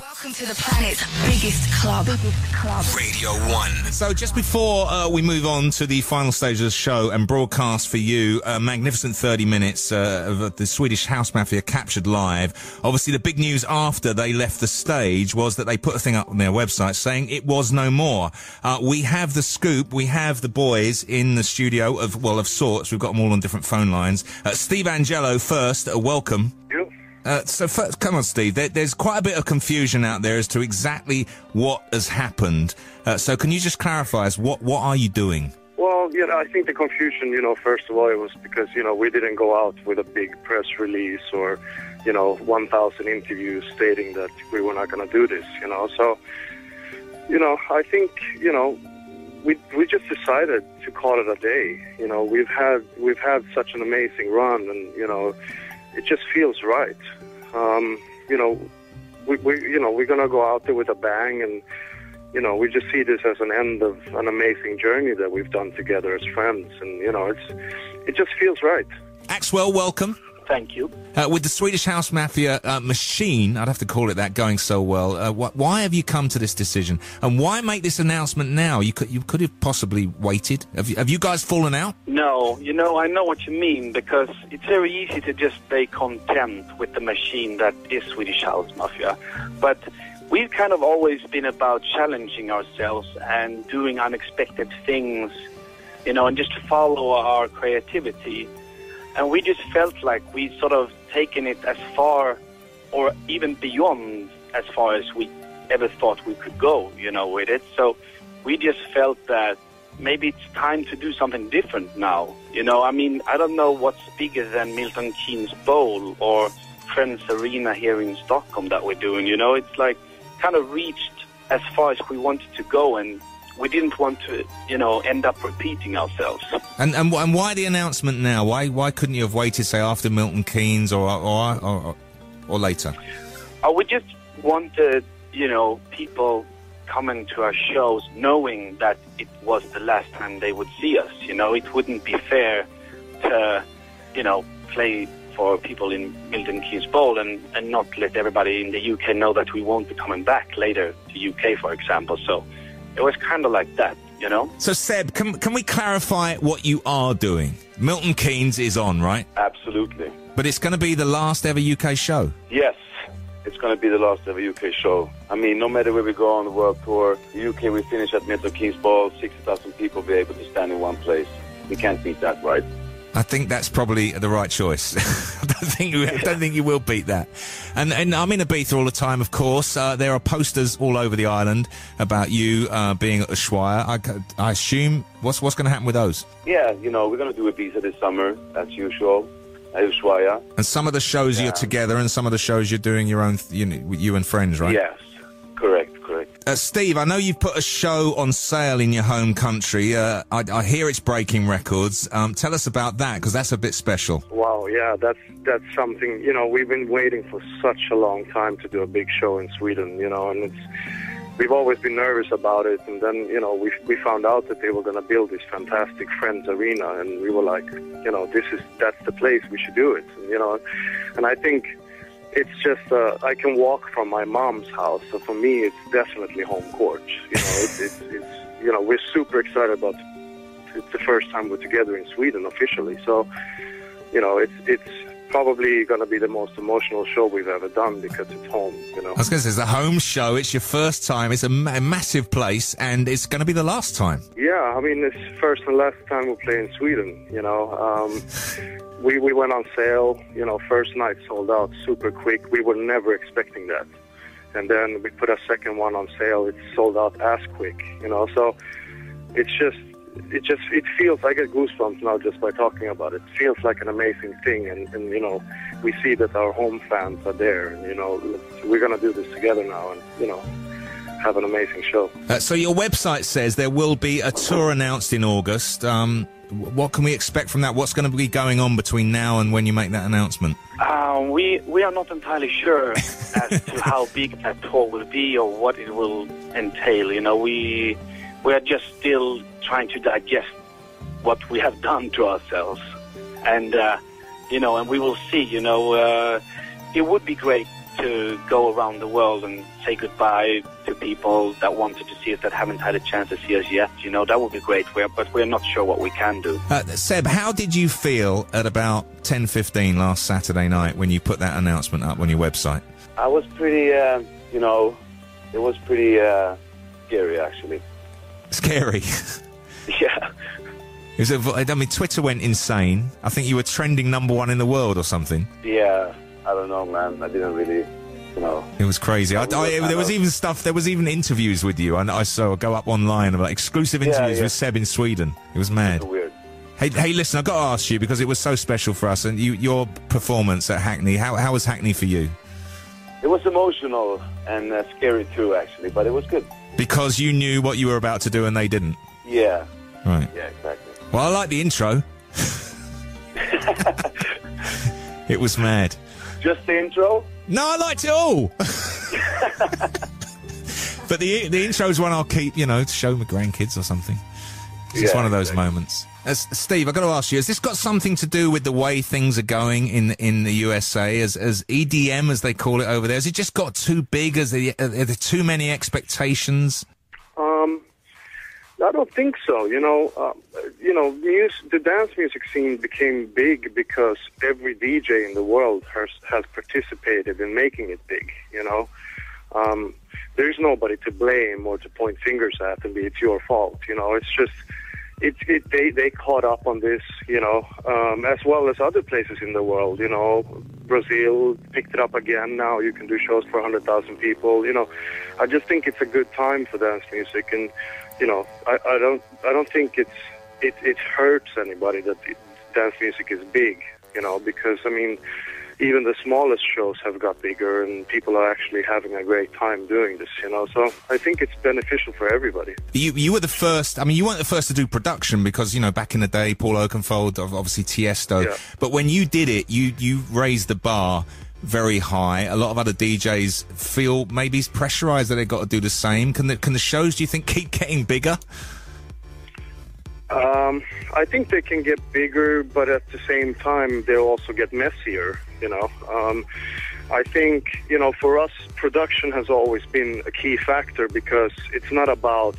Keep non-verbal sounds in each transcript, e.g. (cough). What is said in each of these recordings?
Welcome to the planet's biggest club. Biggest club. Radio 1. So, just before uh, we move on to the final stage of the show and broadcast for you, a magnificent 30 minutes uh, of the Swedish House Mafia captured live. Obviously, the big news after they left the stage was that they put a thing up on their website saying it was no more. Uh, we have the scoop. We have the boys in the studio of, well, of sorts. We've got them all on different phone lines. Uh, Steve Angello first, uh, welcome. Uh, so, first, come on, Steve. There, there's quite a bit of confusion out there as to exactly what has happened. Uh, so, can you just clarify us what what are you doing? Well, you know, I think the confusion, you know, first of all, it was because, you know, we didn't go out with a big press release or, you know, 1,000 interviews stating that we were not going to do this, you know. So, you know, I think, you know, we we just decided to call it a day. You know, we've had we've had such an amazing run, and you know, it just feels right. Um, you know, we, we you know we're gonna go out there with a bang, and you know we just see this as an end of an amazing journey that we've done together as friends, and you know it's it just feels right. Axwell, welcome. Thank you. Uh, with the Swedish House Mafia uh, machine, I'd have to call it that, going so well. Uh, wh- why have you come to this decision, and why make this announcement now? You could you could have possibly waited. Have you, have you guys fallen out? No, you know, I know what you mean because it's very easy to just stay content with the machine that is Swedish House Mafia. But we've kind of always been about challenging ourselves and doing unexpected things, you know, and just follow our creativity. And we just felt like we sort of taken it as far or even beyond as far as we ever thought we could go, you know, with it. So we just felt that maybe it's time to do something different now. You know, I mean, I don't know what's bigger than Milton Keynes Bowl or Friends Arena here in Stockholm that we're doing. You know, it's like kind of reached as far as we wanted to go and we didn't want to, you know, end up repeating ourselves. And and, and why the announcement now? Why why couldn't you have waited, say, after Milton Keynes or or or, or later? Uh, we just wanted, you know, people coming to our shows knowing that it was the last time they would see us. You know, it wouldn't be fair to, you know, play for people in Milton Keynes Bowl and, and not let everybody in the UK know that we won't be coming back later to UK, for example. So it was kind of like that, you know? So Seb, can can we clarify what you are doing? Milton Keynes is on, right? Absolutely. But it's going to be the last ever UK show. Yes, it's going to be the last ever UK show. I mean, no matter where we go on the world tour, the UK we finish at Milton Keynes Ball, 60,000 people be able to stand in one place. We can't beat that, right? I think that's probably the right choice. (laughs) I don't think you, I don't think you will beat that. And and I'm in Ibiza all the time, of course. Uh, there are posters all over the island about you uh, being at Ushuaia. I assume what's what's going to happen with those? Yeah, you know, we're going to do Ibiza this summer, as usual, at Ushuaia. And some of the shows Yeah. you're together, and some of the shows you're doing your own, you you and friends, right? Yes, correct. Uh, Steve, I know you've put a show on sale in your home country. Uh, I, I hear it's breaking records. Um, tell us about that because that's a bit special. Wow, yeah, that's that's something. You know, we've been waiting for such a long time to do a big show in Sweden. You know, and it's we've always been nervous about it. And then you know, we we found out that they were going to build this fantastic Friends Arena, and we were like, you know, this is that's the place we should do it. And, you know, and I think it's just uh, I can walk from my mom's house, so for me, it's definitely home court. You know, it's it's, it's you know, we're super excited about. It's the first time we're together in Sweden officially, so you know, it's it's probably going to be the most emotional show we've ever done because it's home. You know. I was going to say, it's a home show. It's your first time. It's a, ma- massive place, and it's going to be the last time. Yeah, I mean, it's first and last time we play in Sweden. You know, um, we we went on sale. You know, first night sold out super quick. We were never expecting that, and then we put a second one on sale. It sold out as quick. You know, so it's just. It just it feels I get goosebumps now just by talking about it. It feels like an amazing thing, and, and you know we see that our home fans are there, and you know we're gonna do this together now, and you know have an amazing show. Uh, so your website says there will be a tour announced in August. Um, what can we expect from that? What's going to be going on between now and when you make that announcement? Uh, we we are not entirely sure (laughs) as to how big that tour will be or what it will entail. You know, we we are just still trying to digest what we have done to ourselves, and uh, you know, and we will see. You know, uh, it would be great to go around the world and say goodbye to people that wanted to see us that haven't had a chance to see us yet. You know, that would be great. We're, but we're not sure what we can do. Uh, Seb, how did you feel at about 10.15 last Saturday night when you put that announcement up on your website? I was pretty, uh, you know, it was pretty uh, scary actually. Scary. (laughs) Yeah. It was a, I mean, Twitter went insane. I think you were trending number one in the world or something. Yeah. I don't know, man. I didn't really, It was crazy. I, I- there was even stuff. There was even interviews with you, and I saw go up online about exclusive interviews yeah. with Seb in Sweden. It was mad. Weird. Hey, hey, listen, I've got to ask you because it was so special for us, and you, your performance at Hackney. How, how was Hackney for you? It was emotional and uh, scary too, actually, but it was good. Because you knew what you were about to do, and they didn't. Yeah. Right. Yeah, exactly. Well, I like the intro. (laughs) (laughs) it was mad. Just the intro? No, I liked it all. (laughs) but the the intro's one I'll keep, you know, to show my grandkids or something. It's Yeah, one of those exactly. moments. As, Steve, I've got to ask you: Has this got something to do with the way things are going in in the USA, as as EDM as they call it over there? Has it just got too big? As the, are there too many expectations? I don't think so. You know, um, you know, mus- the dance music scene became big because every DJ in the world has has participated in making it big. You know, um, there's nobody to blame or to point fingers at and be it's your fault. You know, it's just. It, it, they, they caught up on this, you know, um, as well as other places in the world. You know, Brazil picked it up again. Now you can do shows for 100,000 people. You know, I just think it's a good time for dance music, and you know, I, I don't I don't think it's it it hurts anybody that dance music is big. You know, because I mean, even the smallest shows have got bigger, and people are actually having a great time doing this. You know, so I think it's beneficial for everybody. You you were the first. I mean, you weren't the first to do production because you know back in the day, Paul Oakenfold, obviously Tiesto. Yeah. But when you did it, you you raised the bar very high. A lot of other DJs feel maybe pressurized that they've got to do the same. Can the can the shows? Do you think keep getting bigger? Um, I think they can get bigger, but at the same time, they'll also get messier. You know, um, I think you know for us, production has always been a key factor because it's not about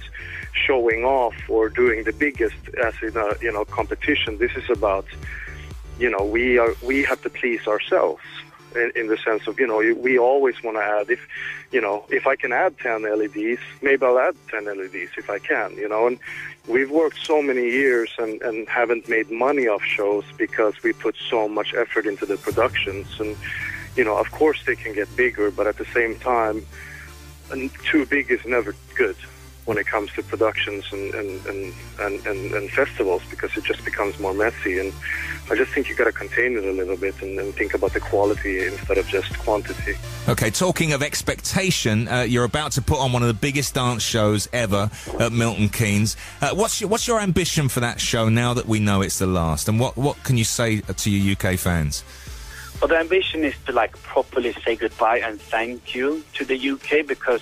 showing off or doing the biggest as in a you know competition. This is about you know we are we have to please ourselves in, in the sense of you know we always want to add if you know if I can add 10 LEDs maybe I'll add 10 LEDs if I can you know and we've worked so many years and, and haven't made money off shows because we put so much effort into the productions and you know of course they can get bigger but at the same time too big is never good when it comes to productions and, and, and, and, and, and festivals because it just becomes more messy and I just think you've got to contain it a little bit and, and think about the quality instead of just quantity. Okay, talking of expectation, uh, you're about to put on one of the biggest dance shows ever at Milton Keynes. Uh, what's your what's your ambition for that show now that we know it's the last? And what what can you say to your UK fans? Well, the ambition is to like properly say goodbye and thank you to the UK because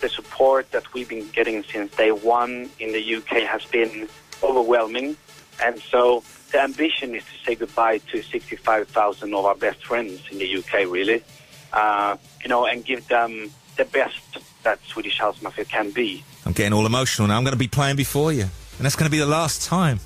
the support that we've been getting since day one in the UK has been overwhelming. And so the ambition is to say goodbye to 65,000 of our best friends in the UK, really. Uh, you know, and give them the best that Swedish House Mafia can be. I'm getting all emotional now. I'm going to be playing before you, and that's going to be the last time.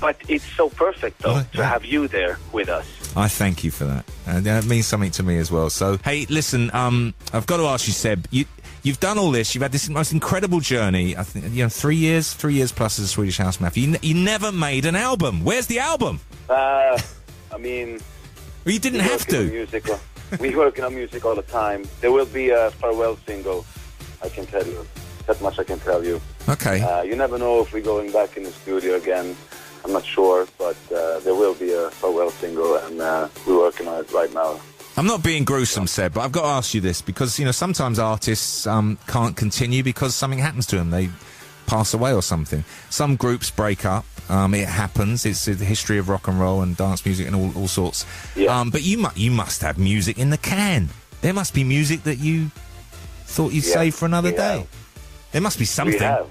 But it's so perfect, though, Right, to have you there with us. I thank you for that. Uh, that means something to me as well. So, hey, listen, um, I've got to ask you, Seb. You, you've done all this. You've had this most incredible journey. I think you know, three years, three years plus as a Swedish House Mafia. You, you never made an album. Where's the album? Uh, I mean, Well, you didn't have to. Music, we work on music all the time. There will be a farewell single. I can tell you that much. I can tell you. Okay. Uh, you never know if we're going back in the studio again. I'm not sure, but uh, there will be a farewell single, and uh, we're working on it right now. I'm not being gruesome, Seb, but I've got to ask you this because you know sometimes artists um, can't continue because something happens to them. They pass away or something. Some groups break up. Um, it happens. It's the history of rock and roll and dance music and all, all sorts. Yeah. Um, but you mu- you must have music in the can. There must be music that you thought you'd Yeah, save for another day. have. There must be something. (laughs)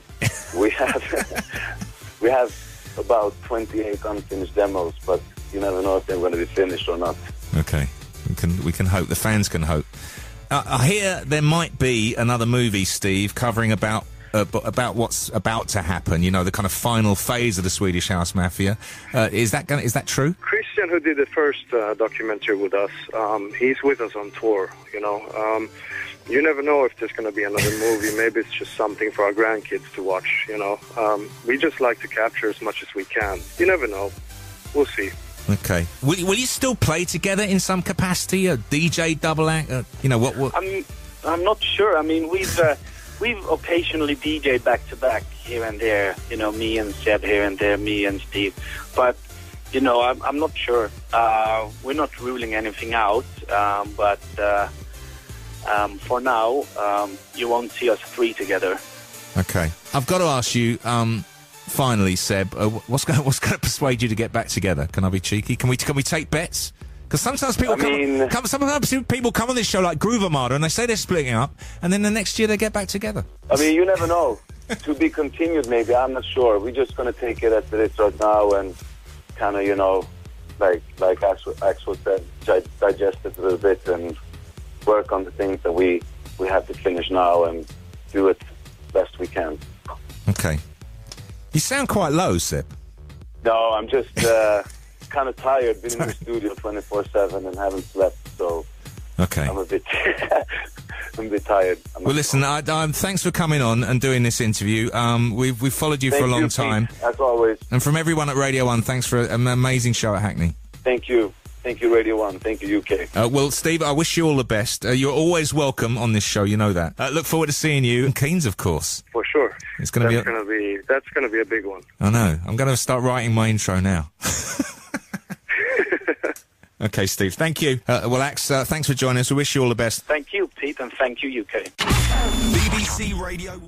We have, we (laughs) have, we have about 28 unfinished demos, but you never know if they're going to be finished or not. Okay. We can we can hope. The fans can hope. Uh, I hear there might be another movie, Steve, covering about uh, about what's about to happen. You know, the kind of final phase of the Swedish House Mafia. Uh, is that gonna, is that true? Christian, who did the first uh, documentary with us, um, he's with us on tour. You know, um, you never know if there's going to be another (laughs) movie. Maybe it's just something for our grandkids to watch. You know, um, we just like to capture as much as we can. You never know. We'll see. Okay. Will, will you still play together in some capacity? A DJ double act? Uh, you know what? what I'm I'm not sure. I mean, we've uh, we've occasionally DJed back to back here and there. You know, me and Seb here and there, me and Steve. But you know, I'm I'm not sure. Uh, we're not ruling anything out. Um, but uh, um, for now, um, you won't see us three together. Okay. I've got to ask you. Um, finally, Seb, uh, what's going (laughs) what's going to persuade you to get back together? Can I be cheeky? Can we can we take bets? Because sometimes people I come, mean- come, sometimes people come on this show like Groove Armada and they say they're splitting up, and then the next year they get back together. I mean, you never know. to be continued, maybe. I'm not sure. We're just going to take it as it is right now and kind of, you know, like like Axwell, Axwell said, di- digest it a little bit and work on the things that we, we have to finish now and do it best we can. Okay. You sound quite low, Seb. No, I'm just uh, (laughs) kind of tired. Been in the studio 24/7 and haven't slept, so Okay. I'm a bit (laughs) I'm a bit tired. I'm Well, listen. I, I, thanks for coming on and doing this interview. Um, we've we've followed you for a long you, Pete, time, as always. and from everyone at Radio One, thanks for an amazing show at Hackney. Thank you, thank you, Radio One. Thank you, UK. Uh, well, Steve, I wish you all the best. Uh, you're always welcome on this show. You know that. Uh, look forward to seeing you in Keynes, of course. For sure. It's gonna be that's a- gonna be that's gonna be a big one. I know. I'm going to start writing my intro now. (laughs) (laughs) okay, Steve. Thank you. Uh, well, Ax, uh, thanks for joining us. We wish you all the best. Thank you, Pete, and thank you, UK. BBC Radio